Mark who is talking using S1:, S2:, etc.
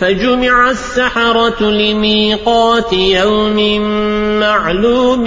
S1: فجمع السحرة لميقات يوم معلوم